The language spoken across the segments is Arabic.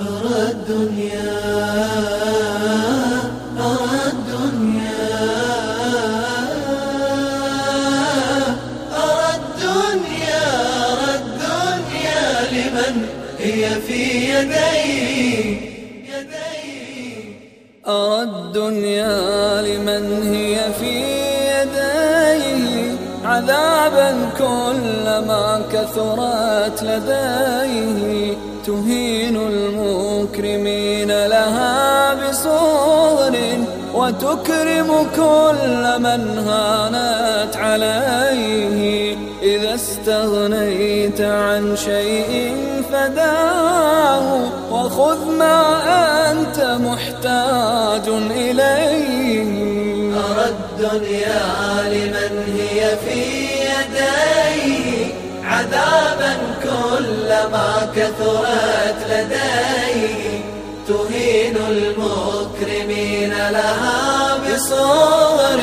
أرى الدنيا أرى الدنيا أرى الدنيا أرى الدنيا لمن هي في يدي أرى الدنيا لمن هي في يديه عذابا كلما كثرت لديه. تهين المكرمين لها بصغر وتكرم كل من هانت عليه. إذا استغنيت عن شيء فداه وخذ ما أنت محتاج إليه. أرى الدنيا لمن هي في كلما كثرت لديه تهين المكرمين لها بصور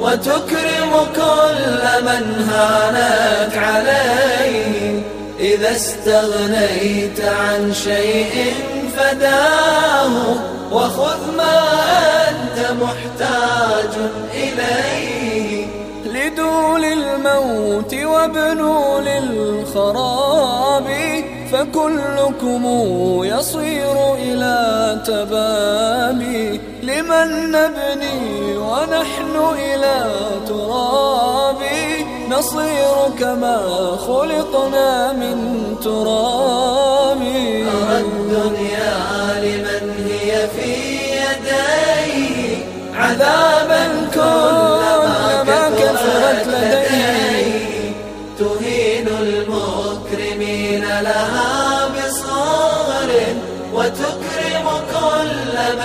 وتكرم كل من هانت عليه إذا استغنيت عن شيء فداه وخذ ما أنت محتاج إليه. لدول الموت وابنوا للخراب فكلكم يصير إلى تبابي لمن نبني ونحن إلى تراب؟ نصير كما خلقنا من تراب. أرى الدنيا لمن هي في يديه عذابا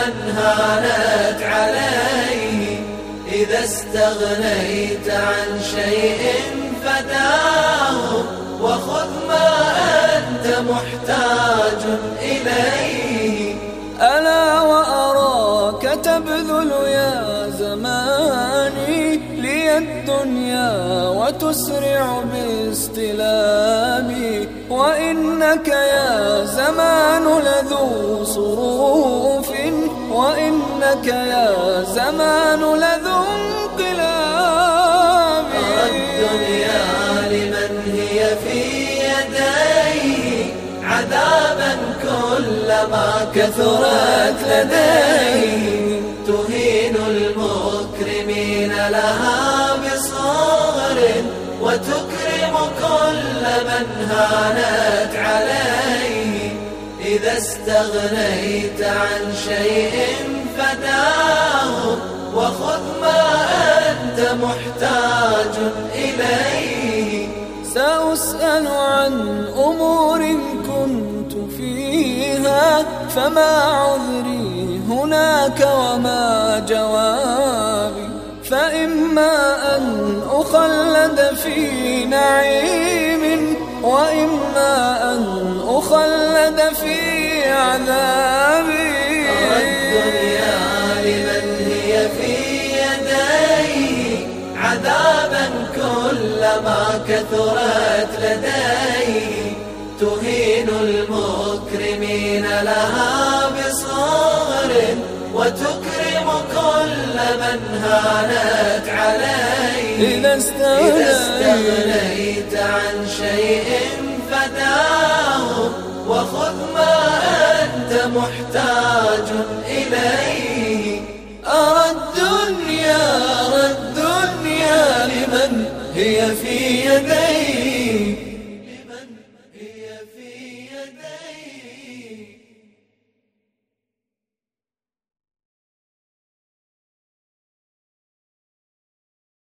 من هانت عليه. إذا استغنيت عن شيء فداه. وخذ ما أنت محتاج إليه. ألا وأراك تبذل يا زماني لي الدنيا وتسرع باستلامي. وإنك يا زمان لذو صروف وإنك يا زمان لذو انقلاب. الدنيا لمن هي في يديه عذابا كلما كثرت لديه تهين المكرمين لها بصغر وتكرم كل من هانت عليه إذا استغنيت عن شيء فداه وخذ ما أنت محتاج إليه. سأسأل عن أمور كنت فيها فما عذري هناك وما جوابي. فإما أن أخلد في نعيم وإما أن أخلد في عذابي. الدنيا لمن هي في يديه عذابا كلما كثرت لديه تهين المكرمين لها بصغر وتكرم كل من هانت إذا استغنيت, إذا استغنيت عن شيء فداه. هي في يديه